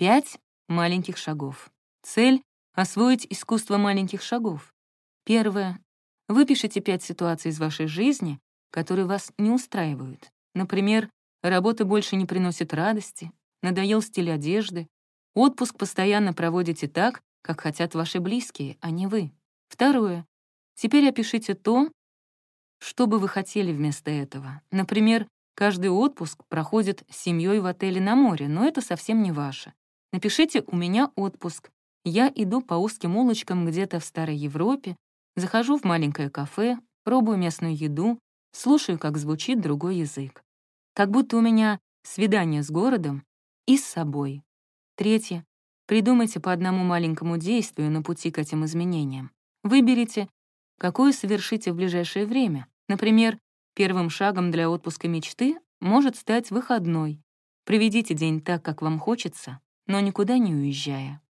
Пять маленьких шагов. Цель — освоить искусство маленьких шагов. Первое. Выпишите пять ситуаций из вашей жизни, которые вас не устраивают. Например, работа больше не приносит радости, надоел стиль одежды, отпуск постоянно проводите так, как хотят ваши близкие, а не вы. Второе. Теперь опишите то, что бы вы хотели вместо этого. Например, каждый отпуск проходит с семьей в отеле на море, но это совсем не ваше. Напишите «У меня отпуск». Я иду по узким улочкам где-то в Старой Европе, захожу в маленькое кафе, пробую местную еду, слушаю, как звучит другой язык. Как будто у меня свидание с городом и с собой. Третье. Придумайте по одному маленькому действию на пути к этим изменениям. Выберите, какое совершите в ближайшее время. Например, первым шагом для отпуска мечты может стать выходной. Проведите день так, как вам хочется, но никуда не уезжая.